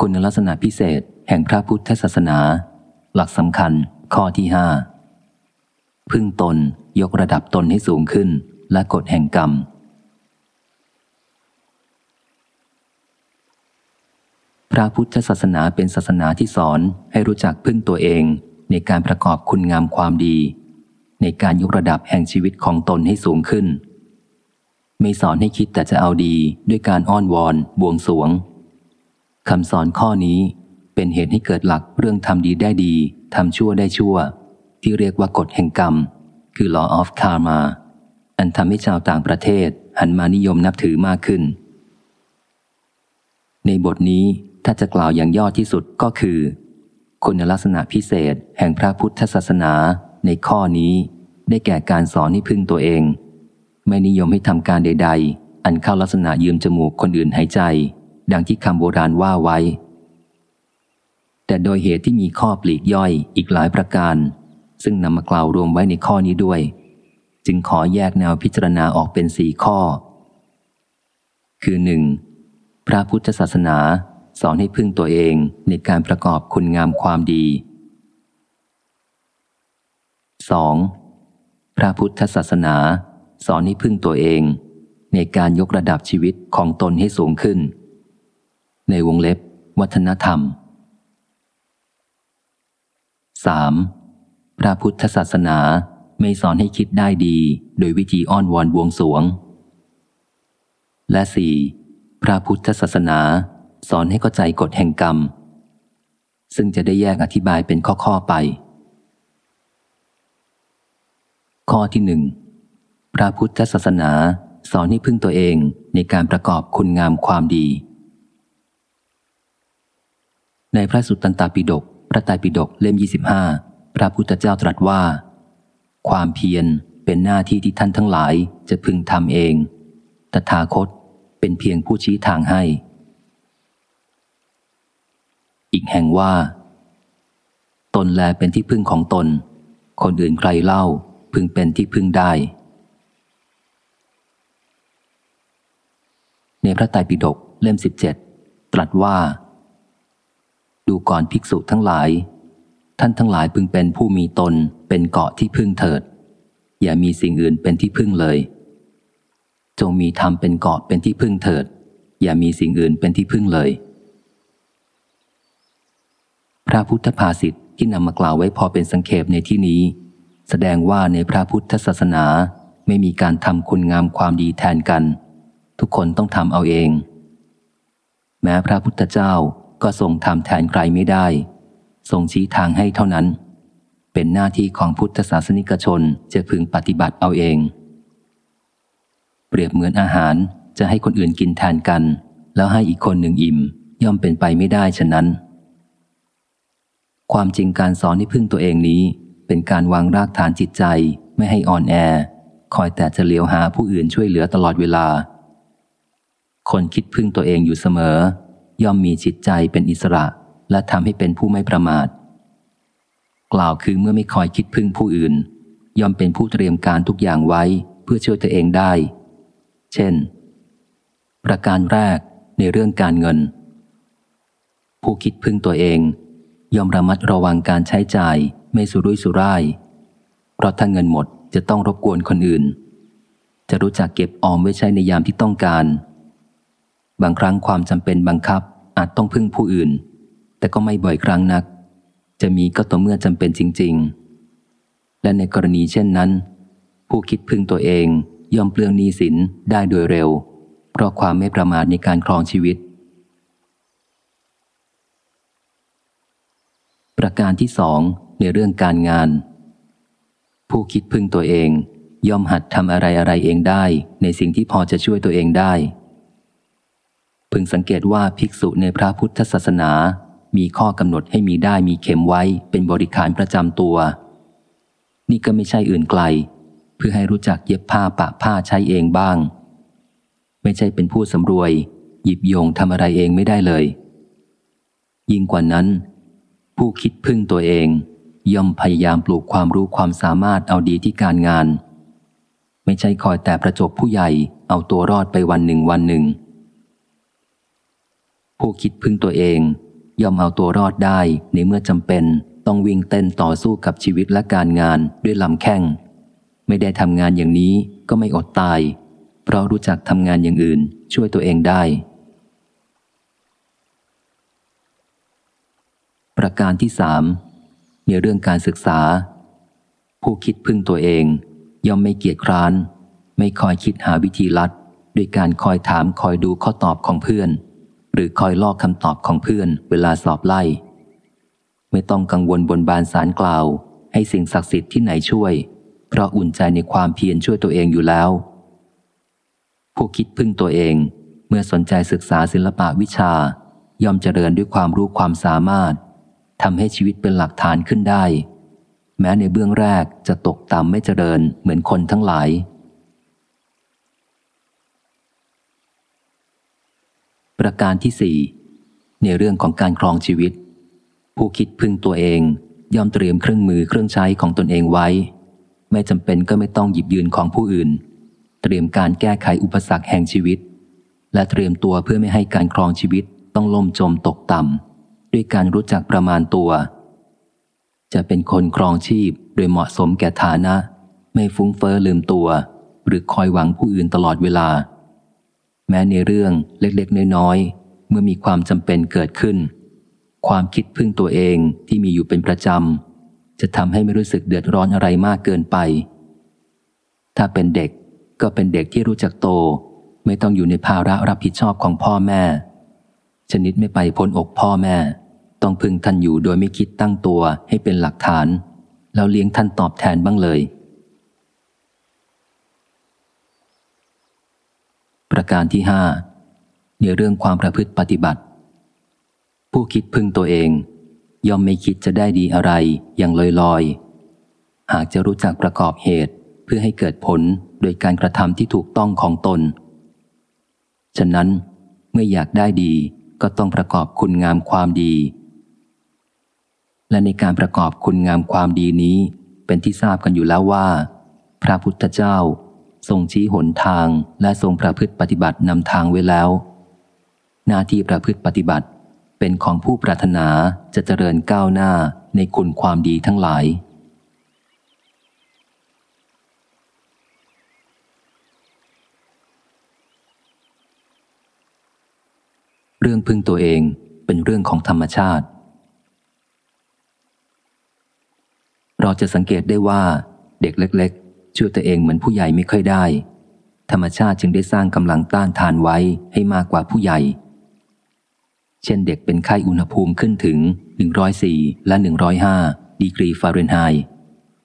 คุณลักษณะพิเศษแห่งพระพุทธศาสนา หลักสำคัญข้อที่ห้าพึ่งตนยกระดับตนให้สูงขึ้นและกฎแห่งกรรม พระพุทธศาสนาเป็นศาสนาที่สอนให้รู้จักพึ่งตัวเองในการประกอบคุณงามความดี ในการยกระดับแห่งชีวิตของตนให้สูงขึ้น ไม่สอนให้คิดแต่จะเอาดีด้วยการอ้อนวอน บวงสวง คำสอนข้อนี้เป็นเหตุให้เกิดหลักเรื่องทำดีได้ดีทำชั่วได้ชั่ว ที่เรียกว่ากฎแห่งกรรม คือ law of karma อันทำให้ชาวต่างประเทศหันมานิยมนับถือมากขึ้น ในบทนี้ถ้าจะกล่าวอย่างย่อที่สุดก็คือ คุณลักษณะพิเศษแห่งพระพุทธศาสนาในข้อนี้ได้แก่การสอนให้พึ่งตัวเอง ไม่นิยมให้ทำการใด ๆ อันเข้าลักษณะยืมจมูกคนอื่นหายใจ ดังที่คำโบราณว่าไว้ แต่โดยเหตุที่มีข้อปลีกย่อยอีกหลายประการ ซึ่งนำมากล่าวรวมไว้ในข้อนี้ด้วย จึงขอแยกแนวพิจารณาออกเป็นสี่ข้อ คือหนึ่งพระพุทธศาสนาสอนให้พึ่งตัวเองในการประกอบคุณงามความดี 2. พระพุทธศาสนา สอนให้พึ่งตัวเอง ในการยกระดับชีวิตของตนให้สูงขึ้น ในวงเล็บ วัฒนธรรม 3. พระพุทธศาสนาไม่สอนให้คิดได้ดี โดยวิธีอ้อนวอนบวงสวง และ 4. พระพุทธศาสนาสอนให้เข้าใจกฎแห่งกรรม ซึ่งจะได้แยกอธิบายเป็นข้อ ๆ ไป ข้อที่หนึ่งพระพุทธศาสนาสอนให้พึ่งตัวเองในการประกอบคุณงามความดี ในพระสุตตันตปิฎกพระไตรปิฎกเล่ม 25 พระพุทธเจ้าตรัสว่า ความเพียรเป็นหน้าที่ที่ท่านทั้งหลายจะพึงทำเอง ตถาคตเป็นเพียงผู้ชี้ทางให้ อีกแห่งว่า ตนแลเป็นที่พึ่งของตน คนอื่นใครเล่าพึงเป็นที่พึ่งได้ ในพระไตรปิฎกเล่มสิบเจ็ดตรัสว่า ดูก่อนภิกษุทั้งหลาย ท่านทั้งหลายพึงเป็นผู้มีตนเป็นเกาะที่พึ่งเถิด อย่ามีสิ่งอื่นเป็นที่พึ่งเลย จงมีธรรมเป็นเกาะเป็นที่พึ่งเถิด อย่ามีสิ่งอื่นเป็นที่พึ่งเลย พระพุทธภาษิตที่นำมากล่าวไว้พอเป็นสังเขปในที่นี้ แสดงว่าในพระพุทธศาสนาไม่มีการทำคุณงามความดีแทนกัน ทุกคนต้องทำเอาเอง แม้พระพุทธเจ้า ก็ทรงทำแทนใครไม่ได้ ทรงชี้ทางให้เท่านั้น เป็นหน้าที่ของพุทธศาสนิกชนจะพึงปฏิบัติเอาเอง เปรียบเหมือนอาหารจะให้คนอื่นกินแทนกัน แล้วให้อีกคนหนึ่งอิ่ม ย่อมเป็นไปไม่ได้ฉะนั้น ความจริงการสอนให้พึ่งตัวเองนี้ เป็นการวางรากฐานจิตใจไม่ให้อ่อนแอ คอยแต่จะเหลียวหาผู้อื่นช่วยเหลือตลอดเวลา คนคิดพึ่งตัวเองอยู่เสมอ ย่อมมีจิตใจเป็นอิสระ และทำให้เป็นผู้ไม่ประมาท กล่าวคือเมื่อไม่คอยคิดพึ่งผู้อื่น ย่อมเป็นผู้เตรียมการทุกอย่างไว้เพื่อช่วยตัวเองได้ เช่น ประการแรกในเรื่องการเงิน ผู้คิดพึ่งตัวเอง ย่อมระมัดระวังการใช้จ่ายไม่สุรุ่ยสุร่าย เพราะถ้าเงินหมดจะต้องรบกวนคนอื่น จะรู้จักเก็บออมไว้ใช้ในยามที่ต้องการ บางครั้งความจำเป็นบังคับอาจต้องพึ่งผู้อื่น แต่ก็ไม่บ่อยครั้งนัก จะมีก็ต่อเมื่อจำเป็นจริง ๆ และในกรณีเช่นนั้น ผู้คิดพึ่งตัวเองย่อมเปลืองหนี้สินได้โดยเร็ว เพราะความไม่ประมาทในการครองชีวิต ประการที่สองในเรื่องการงาน ผู้คิดพึ่งตัวเองย่อมหัดทำอะไรอะไรเองได้ในสิ่งที่พอจะช่วยตัวเองได้ พึงสังเกตว่าภิกษุในพระพุทธศาสนา มีข้อกำหนดให้มีได้มีเข็มไว้เป็นบริการประจำตัว นี่ก็ไม่ใช่อื่นไกล เพื่อให้รู้จักเย็บผ้าปะผ้าใช้เองบ้าง ไม่ใช่เป็นผู้สำรวย หยิบโยงทำอะไรเองไม่ได้เลย ยิ่งกว่านั้น ผู้คิดพึ่งตัวเอง ย่อมพยายามปลูกความรู้ความสามารถเอาดีที่การงาน ไม่ใช่คอยแต่ประจบผู้ใหญ่เอาตัวรอดไปวันหนึ่งวันหนึ่ง ผู้คิดพึ่งตัวเอง ย่อมเอาตัวรอดได้ในเมื่อจำเป็น ต้องวิ่งเต้นต่อสู้กับชีวิตและการงานด้วยลำแข้ง ไม่ได้ทำงานอย่างนี้ก็ไม่อดตาย เพราะรู้จักทำงานอย่างอื่น ช่วยตัวเองได้ ประการที่สามในเรื่องการศึกษา ผู้คิดพึ่งตัวเอง ย่อมไม่เกียจคร้าน ไม่คอยคิดหาวิธีลัดด้วยการคอยถามคอยดูข้อตอบของเพื่อน หรือคอยลอกคำตอบของเพื่อนเวลาสอบไล่ ไม่ต้องกังวลบนบานสารกล่าว ให้สิ่งศักดิ์สิทธิ์ที่ไหนช่วย เพราะอุ่นใจในความเพียรช่วยตัวเองอยู่แล้ว ผู้คิดพึ่งตัวเองเมื่อสนใจศึกษาศิลปะวิชา ย่อมเจริญด้วยความรู้ความสามารถทำให้ชีวิตเป็นหลักฐานขึ้นได้ แม้ในเบื้องแรกจะตกต่ำไม่เจริญเหมือนคนทั้งหลาย ประการที่สี่ในเรื่องของการครองชีวิต ผู้คิดพึ่งตัวเองย่อมเตรียมเครื่องมือเครื่องใช้ของตนเองไว้ ไม่จำเป็นก็ไม่ต้องหยิบยืนของผู้อื่น เตรียมการแก้ไขอุปสรรคแห่งชีวิต และเตรียมตัวเพื่อไม่ให้การครองชีวิตต้องล่มจมตกต่ำด้วยการรู้จักประมาณตัว จะเป็นคนครองชีพโดยเหมาะสมแก่ฐานะ ไม่ฟุ้งเฟอ้อลืมตัว หรือคอยหวังผู้อื่นตลอดเวลา แม้ในเรื่องเล็กๆน้อยๆเมื่อมีความจำเป็นเกิดขึ้น ความคิดพึ่งตัวเองที่มีอยู่เป็นประจำ จะทำให้ไม่รู้สึกเดือดร้อนอะไรมากเกินไป ถ้าเป็นเด็กก็เป็นเด็กที่รู้จักโต ไม่ต้องอยู่ในภาระรับผิดชอบของพ่อแม่ ชนิดไม่ไปพ้นอกพ่อแม่ ต้องพึ่งท่านอยู่โดยไม่คิดตั้งตัวให้เป็นหลักฐาน แล้วเลี้ยงท่านตอบแทนบ้างเลย ประการที่ห้าในเรื่องความประพฤติปฏิบัติ ผู้คิดพึ่งตัวเอง ย่อมไม่คิดจะได้ดีอะไรอย่างลอยลอยหากจะรู้จักประกอบเหตุเพื่อให้เกิดผลโดยการกระทำที่ถูกต้องของตน ฉะนั้นเมื่ออยากได้ดีก็ต้องประกอบคุณงามความดี และในการประกอบคุณงามความดีนี้ เป็นที่ทราบกันอยู่แล้วว่า พระพุทธเจ้า ทรงชี้หนทางและทรงประพฤติปฏิบัตินำทางไว้แล้ว หน้าที่ประพฤติปฏิบัติเป็นของผู้ปรารถนาจะเจริญก้าวหน้าในคุณความดีทั้งหลาย เรื่องพึ่งตัวเองเป็นเรื่องของธรรมชาติ เราจะสังเกตได้ว่าเด็กเล็ก ช่วยตัวเองเหมือนผู้ใหญ่ไม่ค่อยได้ ธรรมชาติจึงได้สร้างกำลังต้านทานไว้ให้มากกว่าผู้ใหญ่ เช่นเด็กเป็นไข้อุณหภูมิขึ้นถึง 104 และ 105 ดีกรีฟาเรนไฮต์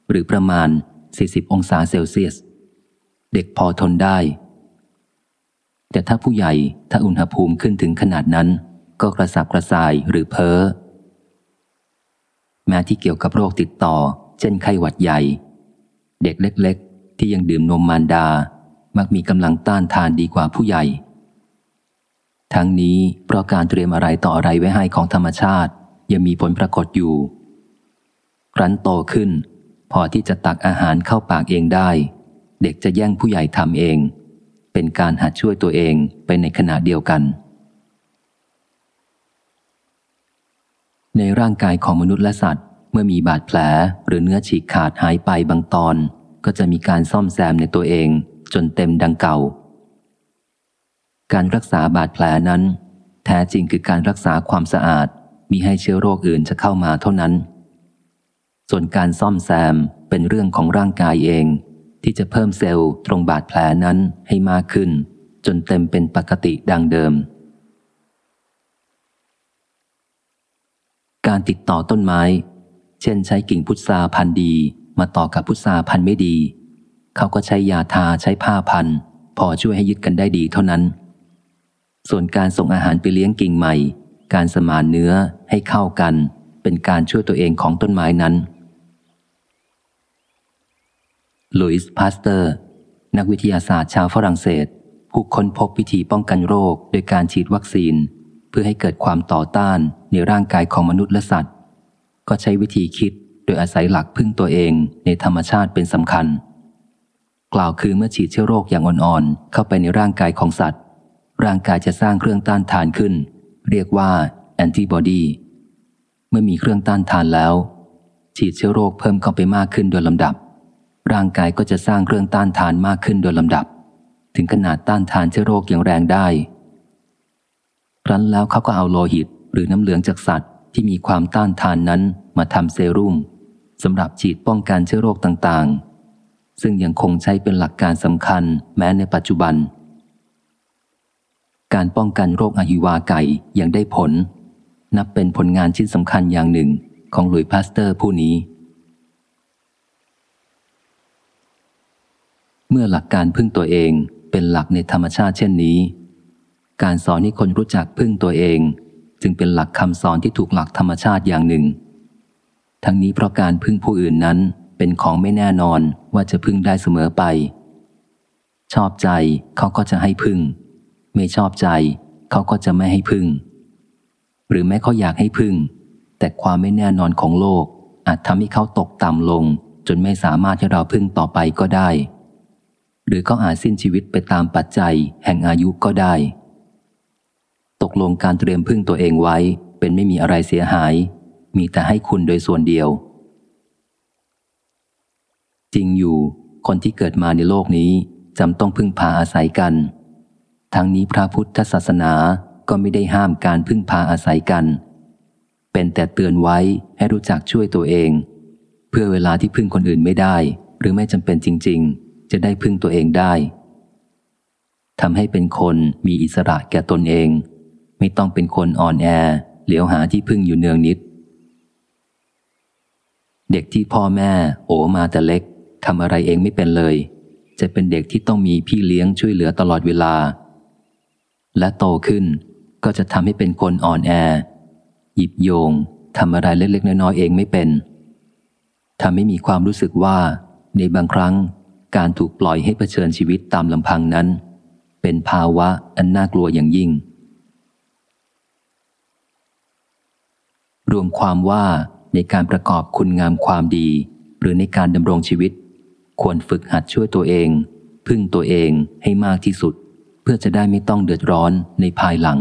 หรือประมาณ 40 องศาเซลเซียส เด็กพอทนได้ แต่ถ้าผู้ใหญ่ถ้าอุณหภูมิขึ้นถึงขนาดนั้น ก็กระสับกระส่ายหรือเพ้อแม้ที่เกี่ยวกับโรคติดต่อ เช่นไข้หวัดใหญ่ เด็กเล็ก ที่ยังดื่มนมมารดา มักมีกำลังต้านทานดีกว่าผู้ใหญ่ ทั้งนี้เพราะการเตรียมอะไรต่ออะไรไว้ให้ของธรรมชาติ ยังมีผลปรากฏอยู่ ครั้นโตขึ้น พอที่จะตักอาหารเข้าปากเองได้ เด็กจะแย่งผู้ใหญ่ทำเอง เป็นการหัดช่วยตัวเองไปในขณะเดียวกัน ในร่างกายของมนุษย์และสัตว์เมื่อมีบาดแผลหรือเนื้อฉีกขาดหายไปบางตอน ก็จะมีการซ่อมแซมในตัวเองจนเต็มดังเก่า การรักษาบาดแผลนั้น แท้จริงคือการรักษาความสะอาดมีให้เชื้อโรคอื่นจะเข้ามาเท่านั้น ส่วนการซ่อมแซมเป็นเรื่องของร่างกายเอง ที่จะเพิ่มเซลล์ตรงบาดแผลนั้นให้มากขึ้น จนเต็มเป็นปกติดังเดิม การติดต่อต้นไม้ เช่นใช้กิ่งพุทราพันธุ์ดี มาต่อกับพุทราพันธุ์ไม่ดี เขาก็ใช้ยาทาใช้ผ้าพัน พอช่วยให้ยึดกันได้ดีเท่านั้น ส่วนการส่งอาหารไปเลี้ยงกิ่งใหม่ การสมานเนื้อให้เข้ากัน เป็นการช่วยตัวเองของต้นไม้นั้นหลุยส์ปาสเตอร์ นักวิทยาศาสตร์ชาวฝรั่งเศส ผู้ค้นพบวิธีป้องกันโรคโดยการฉีดวัคซีน เพื่อให้เกิดความต่อต้านในร่างกายของมนุษย์และสัตว์ ก็ใช้วิธีคิด โดยอาศัยหลักพึ่งตัวเองในธรรมชาติเป็นสำคัญ กล่าวคือเมื่อฉีดเชื้อโรคอย่างอ่อนๆ เข้าไปในร่างกายของสัตว์ ร่างกายจะสร้างเครื่องต้านทานขึ้น เรียกว่าแอนติบอดีเมื่อมีเครื่องต้านทานแล้ว ฉีดเชื้อโรคเพิ่มเข้าไปมากขึ้นโดยลำดับ ร่างกายก็จะสร้างเครื่องต้านทานมากขึ้นโดยลำดับ ถึงขนาดต้านทานเชื้อโรคอย่างแรงได้ครั้นแล้วเขาก็เอาโลหิตหรือน้ำเหลืองจากสัตว์ที่มีความต้านทานนั้นมาทำเซรุ่ม สำหรับฉีดป้องกันเชื้อโรคต่างๆ ซึ่งยังคงใช้เป็นหลักการสำคัญแม้ในปัจจุบัน การป้องกันโรคอหิวาไก่ยังได้ผล นับเป็นผลงานชิ้นสำคัญอย่างหนึ่งของหลุยส์ปาสเตอร์ผู้นี้ เมื่อหลักการพึ่งตัวเองเป็นหลักในธรรมชาติเช่นนี้ การสอนให้คนรู้จักพึ่งตัวเอง จึงเป็นหลักคำสอนที่ถูกหลักธรรมชาติอย่างหนึ่ง ทั้งนี้เพราะการพึ่งผู้อื่นนั้นเป็นของไม่แน่นอนว่าจะพึ่งได้เสมอไป ชอบใจเขาก็จะให้พึ่ง ไม่ชอบใจเขาก็จะไม่ให้พึ่ง หรือแม้เขาอยากให้พึ่ง แต่ความไม่แน่นอนของโลก อาจทำให้เขาตกต่ำลง จนไม่สามารถให้เราพึ่งต่อไปก็ได้ หรือเขาอาจสิ้นชีวิตไปตามปัจจัยแห่งอายุก็ได้ ตกลงการเตรียมพึ่งตัวเองไว้เป็นไม่มีอะไรเสียหาย มีแต่ให้คุณโดยส่วนเดียว จริงอยู่ คนที่เกิดมาในโลกนี้จำต้องพึ่งพาอาศัยกัน ทั้งนี้พระพุทธศาสนาก็ไม่ได้ห้ามการพึ่งพาอาศัยกัน เป็นแต่เตือนไว้ให้รู้จักช่วยตัวเอง เพื่อเวลาที่พึ่งคนอื่นไม่ได้ หรือไม่จำเป็นจริง ๆ จะได้พึ่งตัวเองได้ทำให้เป็นคนมีอิสระแก่ตนเอง ไม่ต้องเป็นคนอ่อนแอ เหลียวหาที่พึ่งอยู่เนืองนิด เด็กที่พ่อแม่ โอมาแต่เล็กทำอะไรเองไม่เป็นเลย จะเป็นเด็กที่ต้องมีพี่เลี้ยงช่วยเหลือตลอดเวลา และโตขึ้นก็จะทำให้เป็นคนอ่อนแอ หยิบโยงทำอะไรเล็กๆน้อยๆเองไม่เป็นทำให้มีความรู้สึกว่า ในบางครั้งการถูกปล่อยให้เผชิญชีวิตตามลำพังนั้น เป็นภาวะอันน่ากลัวอย่างยิ่ง รวมความว่า ในการประกอบคุณงามความดี หรือในการดำรงชีวิต ควรฝึกหัดช่วยตัวเอง พึ่งตัวเองให้มากที่สุด เพื่อจะได้ไม่ต้องเดือดร้อนในภายหลัง